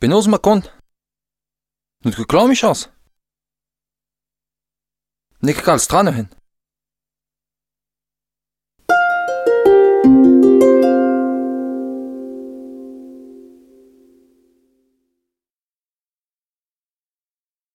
Penaos ma kont N'out ket klamm e chans N'eo ket kal strane hen.